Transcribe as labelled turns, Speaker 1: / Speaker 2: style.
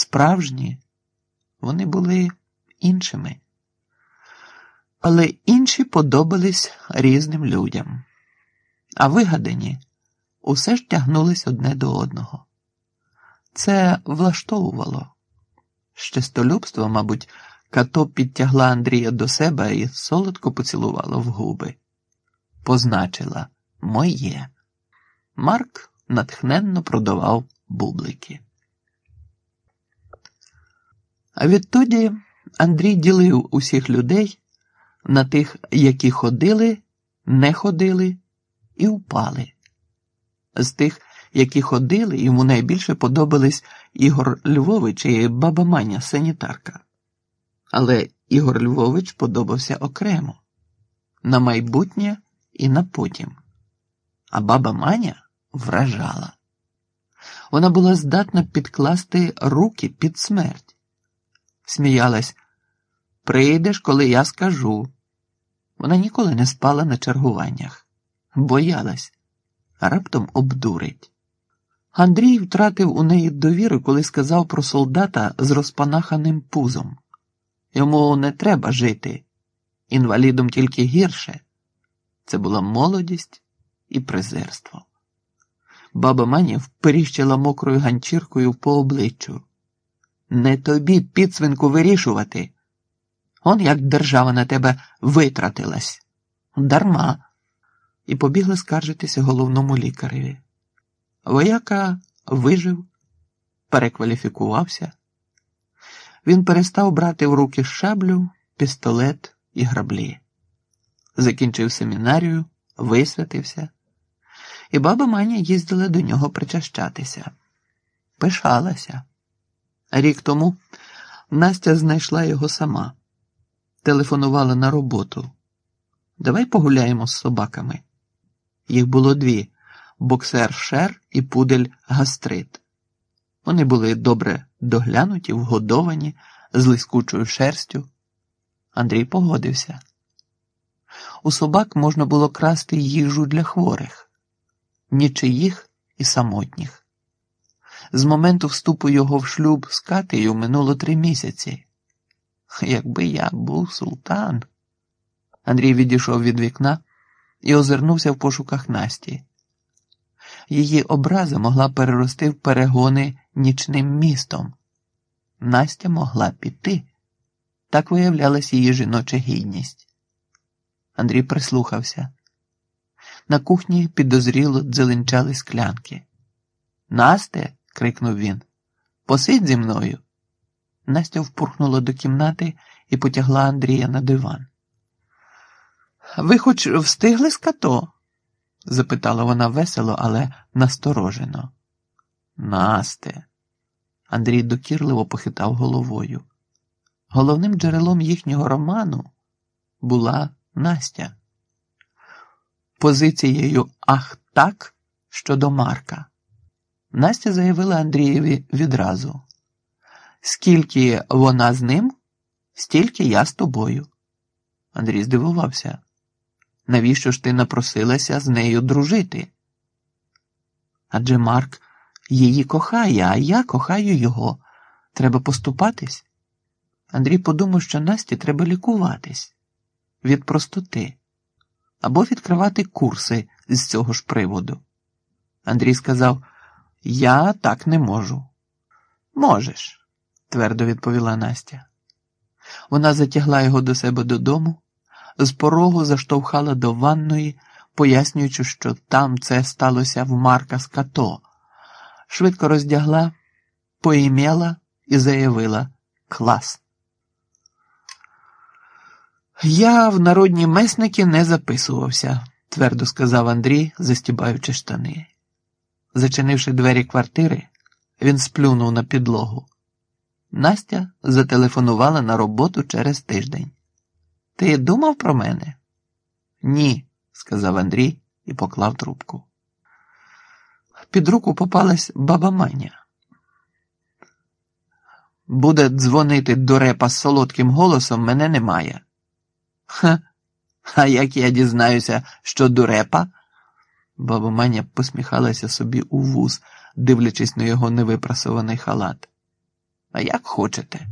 Speaker 1: справжні, вони були іншими. Але інші подобались різним людям, а вигадані усе ж тягнулись одне до одного. Це влаштовувало. З чистолюбства, мабуть, като підтягла Андрія до себе і солодко поцілувала в губи. Позначила моє. Марк натхненно продавав бублики. А відтоді Андрій ділив усіх людей на тих, які ходили, не ходили і впали. З тих, які ходили, йому найбільше подобались Ігор Львович і баба Маня санітарка. Але Ігор Львович подобався окремо на майбутнє і на потім. А баба Маня вражала. Вона була здатна підкласти руки під смерть. Сміялась, прийдеш, коли я скажу. Вона ніколи не спала на чергуваннях, боялась, а раптом обдурить. Андрій втратив у неї довіру, коли сказав про солдата з розпанаханим пузом. Йому не треба жити, інвалідом тільки гірше. Це була молодість і презирство. Баба Маня вперіщила мокрою ганчіркою по обличчю. Не тобі підсвинку вирішувати. Он як держава на тебе витратилась. Дарма. І побігла скаржитися головному лікареві. Вояка вижив, перекваліфікувався. Він перестав брати в руки шаблю, пістолет і граблі. Закінчив семінарію, висвятився, і баба Маня їздила до нього причащатися. Пишалася. Рік тому Настя знайшла його сама, телефонувала на роботу. Давай погуляємо з собаками. Їх було дві боксер Шер і пудель Гастрит. Вони були добре доглянуті, вгодовані, з лискучою шерстю. Андрій погодився. У собак можна було красти їжу для хворих, нічиїх і самотніх. З моменту вступу його в шлюб з Катею минуло три місяці. Якби я був султан. Андрій відійшов від вікна і озирнувся в пошуках Насті. Її образа могла перерости в перегони нічним містом. Настя могла піти. Так виявлялась її жіноча гідність. Андрій прислухався. На кухні підозріло дзеленчали склянки. Насте. Крикнув він. Посидь зі мною. Настя впурхнула до кімнати і потягла Андрія на диван. Ви хоч встигли з като? запитала вона весело, але насторожено. Насте. Андрій докірливо похитав головою. Головним джерелом їхнього роману була Настя. Позицією ах так щодо Марка. Настя заявила Андрієві відразу: скільки вона з ним, стільки я з тобою. Андрій здивувався. Навіщо ж ти напросилася з нею дружити? Адже Марк її кохає, а я кохаю його. Треба поступатись. Андрій подумав, що Насті треба лікуватись від простоти або відкривати курси з цього ж приводу. Андрій сказав: Я так не можу. Можеш, твердо відповіла Настя. Вона затягла його до себе додому, з порогу заштовхала до ванної, пояснюючи, що там це сталося в Марка з като. Швидко роздягла, поімела і заявила клас. Я в народні месники не записувався, твердо сказав Андрій, застібаючи штани. Зачинивши двері квартири, він сплюнув на підлогу. Настя зателефонувала на роботу через тиждень. Ти думав про мене? Ні, сказав Андрій і поклав трубку. Під руку попалась баба Маня. Буде дзвонити до репа з солодким голосом, мене немає. Ха, а як я дізнаюся, що дурепа? Баба Маня посміхалася собі у вуз, дивлячись на його невипрасований халат. А як хочете.